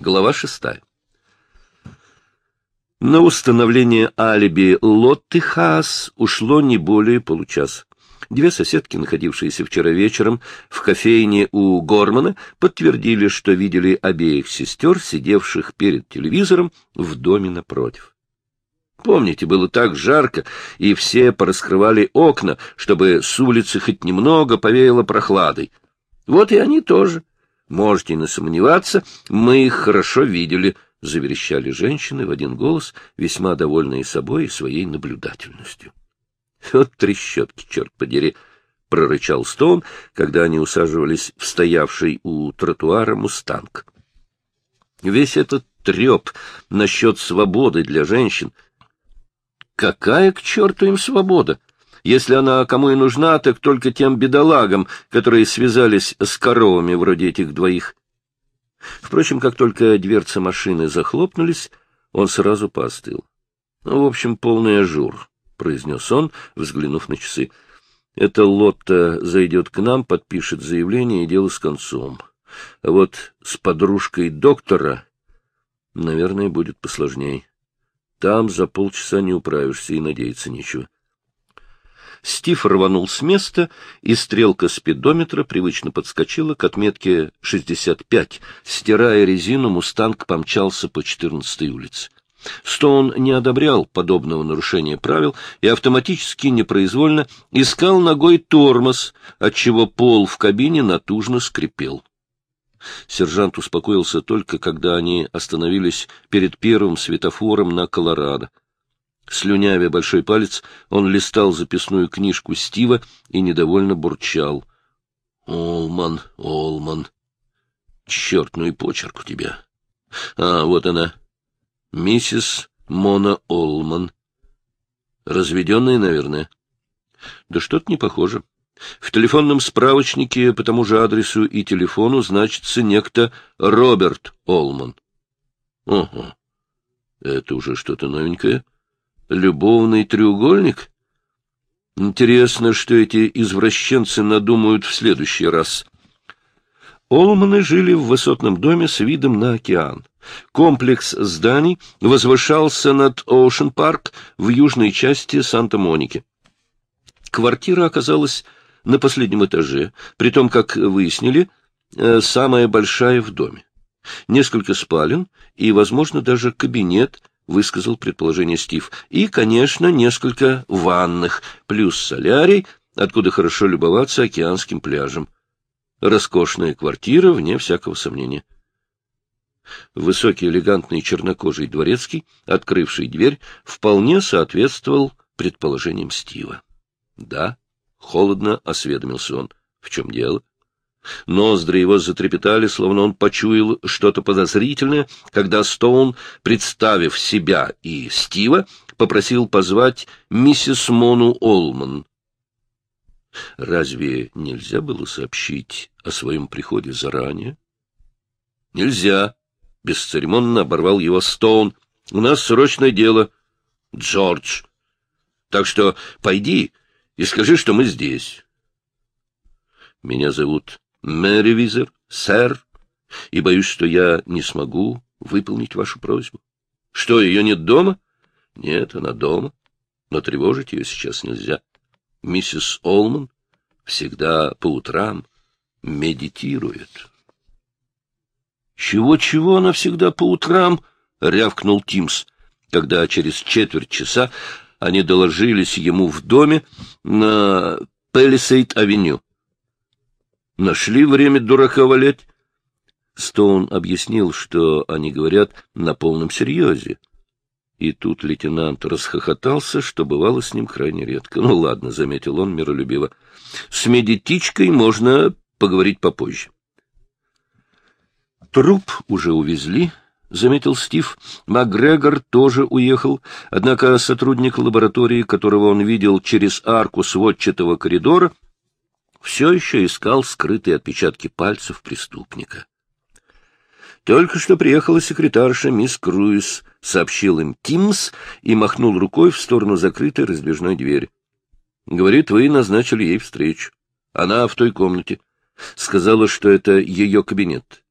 Глава шестая. На установление алиби Лотты Хаас ушло не более получаса. Две соседки, находившиеся вчера вечером в кофейне у Гормана, подтвердили, что видели обеих сестер, сидевших перед телевизором в доме напротив. Помните, было так жарко, и все пораскрывали окна, чтобы с улицы хоть немного повеяло прохладой. Вот и они тоже. Можете не сомневаться, мы их хорошо видели, — заверещали женщины в один голос, весьма довольные собой и своей наблюдательностью. — Вот трещотки, черт подери! — прорычал Стоун, когда они усаживались в стоявший у тротуара мустанг. Весь этот треп насчет свободы для женщин. Какая к черту им свобода? Если она кому и нужна, так только тем бедолагам, которые связались с коровами вроде этих двоих. Впрочем, как только дверцы машины захлопнулись, он сразу поостыл. Ну, в общем, полный ажур, — произнес он, взглянув на часы. Эта Лотта зайдет к нам, подпишет заявление, и дело с концом. А вот с подружкой доктора, наверное, будет посложней. Там за полчаса не управишься и надеяться нечего. Стив рванул с места, и стрелка спидометра привычно подскочила к отметке 65. Стирая резину, «Мустанг» помчался по 14-й улице. Стоун не одобрял подобного нарушения правил и автоматически, непроизвольно, искал ногой тормоз, отчего пол в кабине натужно скрипел. Сержант успокоился только, когда они остановились перед первым светофором на Колорадо. Слюнявя большой палец, он листал записную книжку Стива и недовольно бурчал. — Олман, Олман. Черт, ну и почерк у тебя. А, вот она. Миссис Мона Олман. Разведенная, наверное. Да что-то не похоже. В телефонном справочнике по тому же адресу и телефону значится некто Роберт Олман. Ого, это уже что-то новенькое. — Любовный треугольник? Интересно, что эти извращенцы надумают в следующий раз. Олманы жили в высотном доме с видом на океан. Комплекс зданий возвышался над Оушен-парк в южной части Санта-Моники. Квартира оказалась на последнем этаже, при том, как выяснили, э, самая большая в доме. Несколько спален и, возможно, даже кабинет высказал предположение Стив. И, конечно, несколько ванных, плюс солярий, откуда хорошо любоваться океанским пляжем. Роскошная квартира, вне всякого сомнения. Высокий, элегантный чернокожий дворецкий, открывший дверь, вполне соответствовал предположениям Стива. — Да, — холодно осведомился он. — В чем дело? Ноздри его затрепетали, словно он почуял что-то подозрительное, когда Стоун, представив себя и Стива, попросил позвать миссис Мону Олман. Разве нельзя было сообщить о своем приходе заранее? — Нельзя, — бесцеремонно оборвал его Стоун. — У нас срочное дело, Джордж. Так что пойди и скажи, что мы здесь. — Меня зовут Мэри Визер, сэр, и боюсь, что я не смогу выполнить вашу просьбу. Что, ее нет дома? Нет, она дома, но тревожить ее сейчас нельзя. Миссис Олман всегда по утрам медитирует. «Чего-чего она всегда по утрам?» — рявкнул Тимс, когда через четверть часа они доложились ему в доме на Пелисейд-авеню. Нашли время дурака валять? Стоун объяснил, что они говорят на полном серьезе. И тут лейтенант расхохотался, что бывало с ним крайне редко. Ну ладно, — заметил он миролюбиво, — с медитичкой можно поговорить попозже. Труп уже увезли, — заметил Стив. Макгрегор тоже уехал, однако сотрудник лаборатории, которого он видел через арку сводчатого коридора, — все еще искал скрытые отпечатки пальцев преступника. Только что приехала секретарша мисс Круиз, сообщил им Тимс и махнул рукой в сторону закрытой раздвижной двери. Говорит, вы назначили ей встречу. Она в той комнате. Сказала, что это ее кабинет.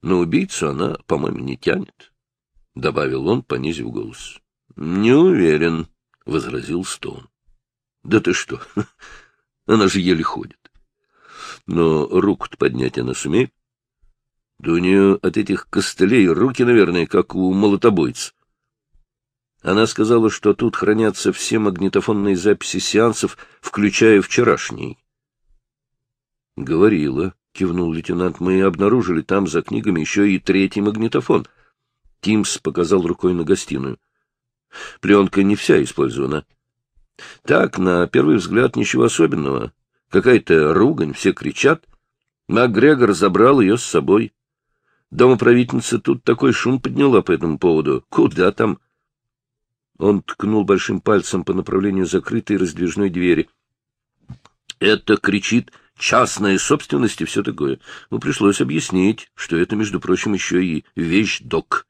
На убийцу она, по-моему, не тянет, — добавил он, понизив голос. — Не уверен, — возразил Стоун. — Да ты что, она же еле ходит. Но руку-то поднять она сумеет. Да у нее от этих костылей руки, наверное, как у молотобойца. Она сказала, что тут хранятся все магнитофонные записи сеансов, включая вчерашний. — Говорила, — кивнул лейтенант, — мы обнаружили там за книгами еще и третий магнитофон. Тимс показал рукой на гостиную. Пленка не вся использована. Так, на первый взгляд, ничего особенного. Какая-то ругань, все кричат. Макгрегор забрал ее с собой. Домоправительница тут такой шум подняла по этому поводу. Куда там? Он ткнул большим пальцем по направлению закрытой раздвижной двери. Это кричит частная собственность и все такое. Ну, пришлось объяснить, что это, между прочим, еще и вещь-док.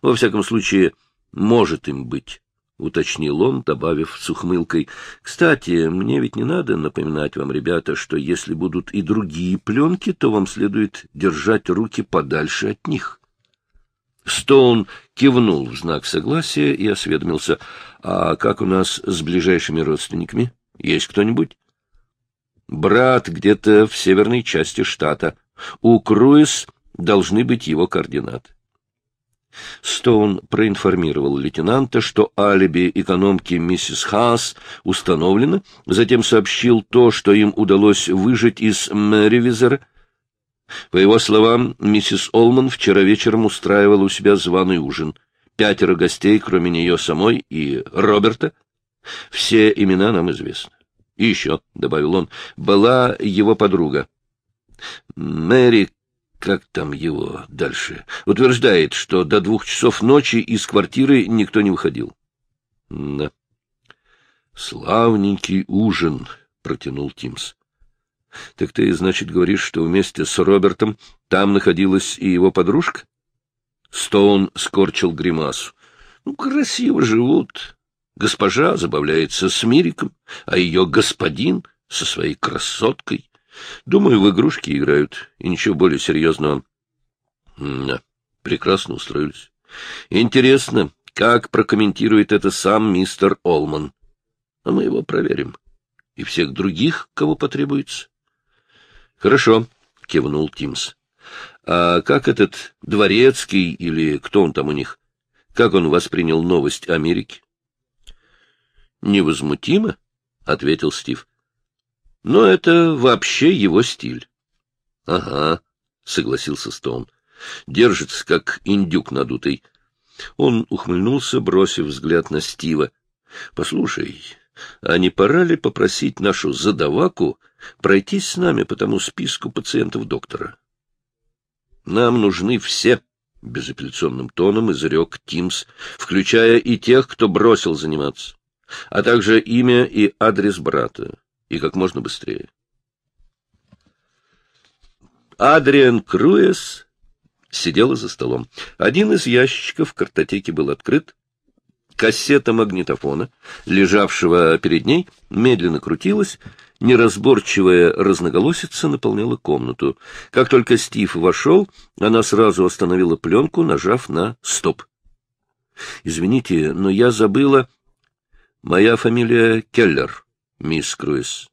Во всяком случае, может им быть. — уточнил он, добавив с ухмылкой. — Кстати, мне ведь не надо напоминать вам, ребята, что если будут и другие пленки, то вам следует держать руки подальше от них. Стоун кивнул в знак согласия и осведомился. — А как у нас с ближайшими родственниками? Есть кто-нибудь? — Брат где-то в северной части штата. У Круиз должны быть его координаты. Стоун проинформировал лейтенанта, что алиби экономки миссис Хаас установлено, затем сообщил то, что им удалось выжить из Мэривизера. По его словам, миссис Олман вчера вечером устраивала у себя званый ужин. Пятеро гостей, кроме нее самой и Роберта. Все имена нам известны. И еще, — добавил он, — была его подруга. Мэри как там его дальше, утверждает, что до двух часов ночи из квартиры никто не выходил. — Да. — Славненький ужин, — протянул Тимс. — Так ты, значит, говоришь, что вместе с Робертом там находилась и его подружка? Стоун скорчил гримасу. — Ну, красиво живут. Госпожа забавляется с Мириком, а ее господин со своей красоткой. Думаю, в игрушки играют, и ничего более серьезного. Да, прекрасно устроились. Интересно, как прокомментирует это сам мистер Олман. А мы его проверим. И всех других, кого потребуется. Хорошо, кивнул Тимс. А как этот дворецкий или кто он там у них? Как он воспринял новость Америки? Невозмутимо, ответил Стив. Но это вообще его стиль. — Ага, — согласился Стоун. — Держится, как индюк надутый. Он ухмыльнулся, бросив взгляд на Стива. — Послушай, а не пора ли попросить нашу задаваку пройтись с нами по тому списку пациентов доктора? — Нам нужны все, — безапелляционным тоном изрек Тимс, включая и тех, кто бросил заниматься, а также имя и адрес брата и как можно быстрее. Адриан Круэс сидела за столом. Один из ящиков в картотеке был открыт. Кассета магнитофона, лежавшего перед ней, медленно крутилась, неразборчивая разноголосица наполняла комнату. Как только Стив вошел, она сразу остановила пленку, нажав на «стоп». «Извините, но я забыла...» «Моя фамилия Келлер», мисс Круиз.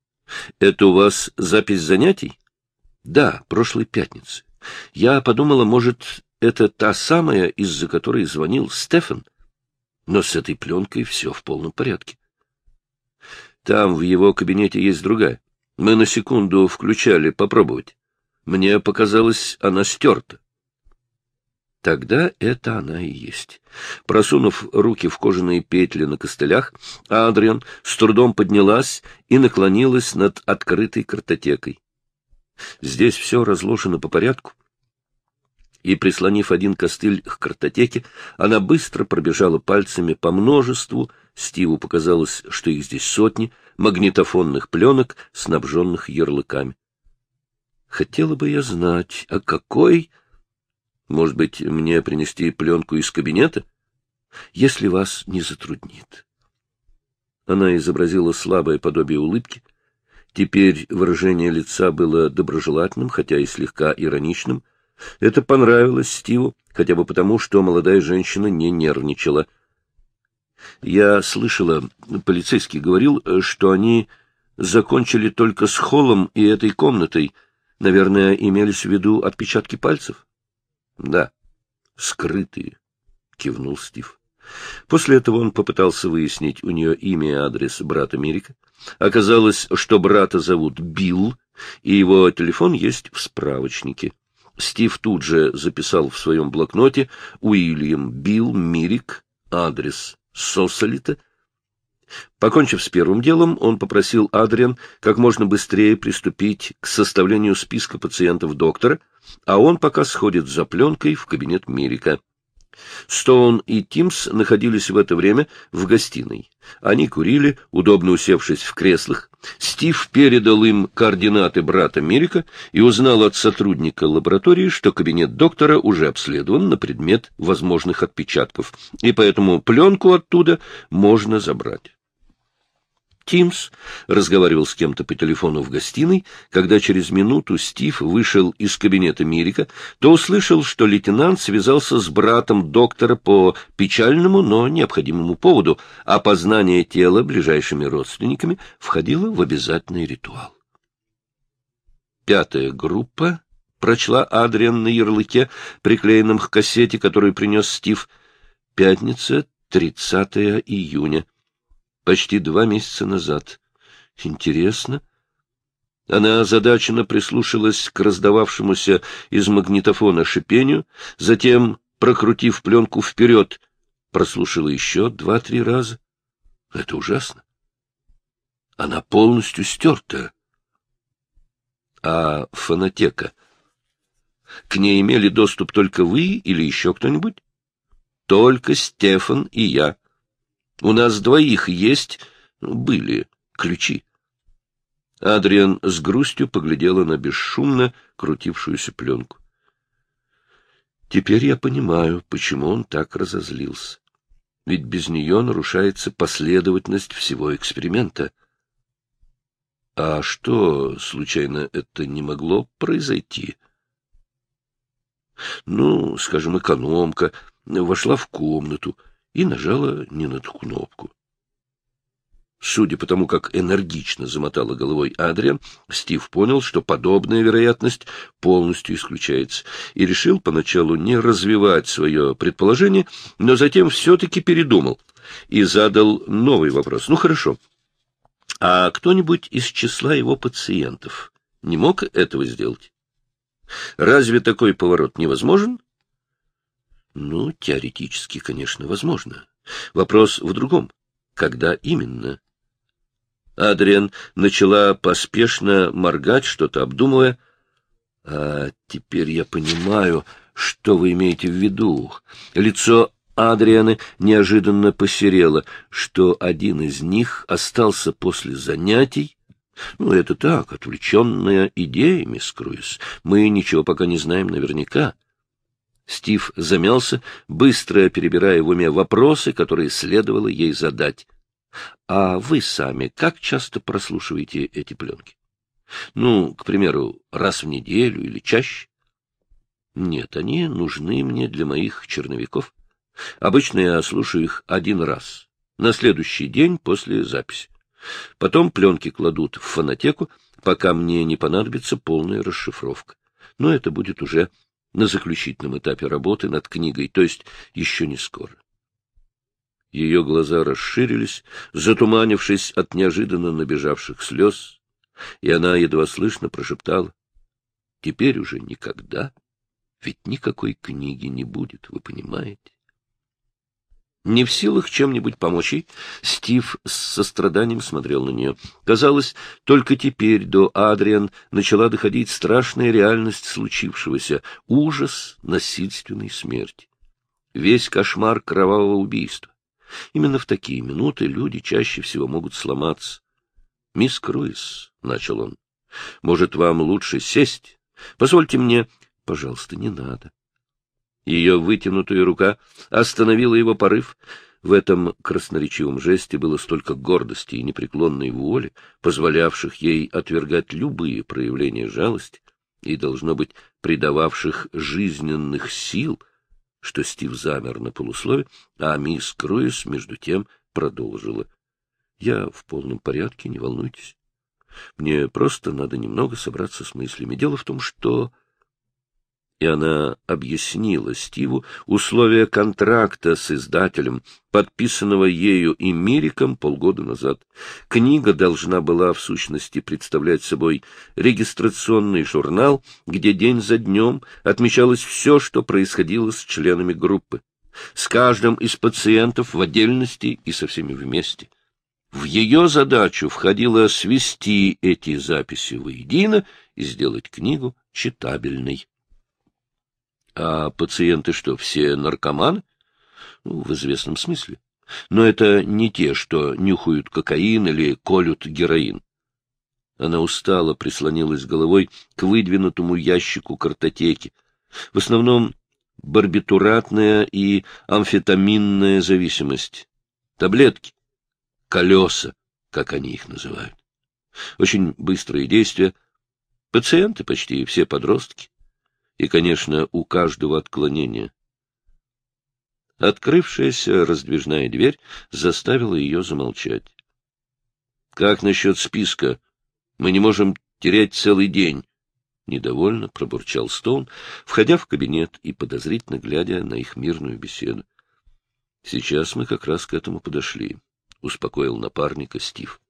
— Это у вас запись занятий? — Да, прошлой пятницы. Я подумала, может, это та самая, из-за которой звонил Стефан. Но с этой пленкой все в полном порядке. Там в его кабинете есть другая. Мы на секунду включали попробовать. Мне показалось, она стерта. Тогда это она и есть. Просунув руки в кожаные петли на костылях, Адриан с трудом поднялась и наклонилась над открытой картотекой. Здесь все разложено по порядку. И, прислонив один костыль к картотеке, она быстро пробежала пальцами по множеству, Стиву показалось, что их здесь сотни, магнитофонных пленок, снабженных ярлыками. Хотела бы я знать, о какой может быть, мне принести пленку из кабинета? Если вас не затруднит. Она изобразила слабое подобие улыбки. Теперь выражение лица было доброжелательным, хотя и слегка ироничным. Это понравилось Стиву, хотя бы потому, что молодая женщина не нервничала. Я слышала, полицейский говорил, что они закончили только с холлом и этой комнатой. Наверное, имелись в виду отпечатки пальцев? — Да, скрытые, — кивнул Стив. После этого он попытался выяснить у нее имя и адрес брата Мирика. Оказалось, что брата зовут Билл, и его телефон есть в справочнике. Стив тут же записал в своем блокноте Уильям Билл Мирик, адрес Сосолита. Покончив с первым делом, он попросил Адриан как можно быстрее приступить к составлению списка пациентов доктора, а он пока сходит за пленкой в кабинет Мирика. Стоун и Тимс находились в это время в гостиной. Они курили, удобно усевшись в креслах. Стив передал им координаты брата Мирика и узнал от сотрудника лаборатории, что кабинет доктора уже обследован на предмет возможных отпечатков, и поэтому пленку оттуда можно забрать. Тимс разговаривал с кем-то по телефону в гостиной. Когда через минуту Стив вышел из кабинета Мирика, то услышал, что лейтенант связался с братом доктора по печальному, но необходимому поводу. Опознание тела ближайшими родственниками входило в обязательный ритуал. Пятая группа прочла Адриан на ярлыке, приклеенном к кассете, которую принес Стив. Пятница, 30 июня почти два месяца назад. Интересно. Она озадаченно прислушалась к раздававшемуся из магнитофона шипению, затем, прокрутив пленку вперед, прослушала еще два-три раза. Это ужасно. Она полностью стерта. А фонотека? К ней имели доступ только вы или еще кто-нибудь? Только Стефан и я. У нас двоих есть, были, ключи. Адриан с грустью поглядела на бесшумно крутившуюся пленку. Теперь я понимаю, почему он так разозлился. Ведь без нее нарушается последовательность всего эксперимента. А что, случайно, это не могло произойти? Ну, скажем, экономка вошла в комнату, и нажала не на ту кнопку. Судя по тому, как энергично замотала головой Адриан, Стив понял, что подобная вероятность полностью исключается, и решил поначалу не развивать свое предположение, но затем все-таки передумал и задал новый вопрос. Ну, хорошо. А кто-нибудь из числа его пациентов не мог этого сделать? Разве такой поворот невозможен? Ну, теоретически, конечно, возможно. Вопрос в другом. Когда именно? Адриан начала поспешно моргать, что-то обдумывая. А теперь я понимаю, что вы имеете в виду. Лицо Адрианы неожиданно посерело, что один из них остался после занятий. Ну, это так, отвлеченная идея, мисс Круиз. Мы ничего пока не знаем наверняка. Стив замялся, быстро перебирая в уме вопросы, которые следовало ей задать. — А вы сами как часто прослушиваете эти пленки? Ну, к примеру, раз в неделю или чаще? Нет, они нужны мне для моих черновиков. Обычно я слушаю их один раз, на следующий день после записи. Потом пленки кладут в фонотеку, пока мне не понадобится полная расшифровка. Но это будет уже на заключительном этапе работы над книгой, то есть еще не скоро. Ее глаза расширились, затуманившись от неожиданно набежавших слез, и она едва слышно прошептала, «Теперь уже никогда, ведь никакой книги не будет, вы понимаете?» Не в силах чем-нибудь помочь ей, Стив с состраданием смотрел на нее. Казалось, только теперь до Адриан начала доходить страшная реальность случившегося, ужас насильственной смерти. Весь кошмар кровавого убийства. Именно в такие минуты люди чаще всего могут сломаться. — Мисс Круиз, — начал он, — может, вам лучше сесть? Позвольте мне... — Пожалуйста, не надо. Ее вытянутая рука остановила его порыв. В этом красноречивом жесте было столько гордости и непреклонной воли, позволявших ей отвергать любые проявления жалости. и, должно быть, придававших жизненных сил, что Стив замер на полуслове, а мисс Круис, между тем, продолжила. — Я в полном порядке, не волнуйтесь. Мне просто надо немного собраться с мыслями. Дело в том, что и она объяснила Стиву условия контракта с издателем, подписанного ею и Мириком полгода назад. Книга должна была, в сущности, представлять собой регистрационный журнал, где день за днем отмечалось все, что происходило с членами группы, с каждым из пациентов в отдельности и со всеми вместе. В ее задачу входило свести эти записи воедино и сделать книгу читабельной. А пациенты что, все наркоманы? Ну, в известном смысле. Но это не те, что нюхают кокаин или колют героин. Она устало прислонилась головой к выдвинутому ящику картотеки. В основном барбитуратная и амфетаминная зависимость. Таблетки, колеса, как они их называют. Очень быстрые действия. Пациенты почти все подростки и, конечно, у каждого отклонения. Открывшаяся раздвижная дверь заставила ее замолчать. — Как насчет списка? Мы не можем терять целый день. Недовольно пробурчал Стоун, входя в кабинет и подозрительно глядя на их мирную беседу. — Сейчас мы как раз к этому подошли, — успокоил напарника Стив.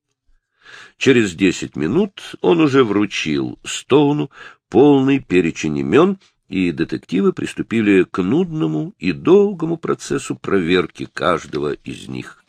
Через десять минут он уже вручил Стоуну полный перечень имен, и детективы приступили к нудному и долгому процессу проверки каждого из них.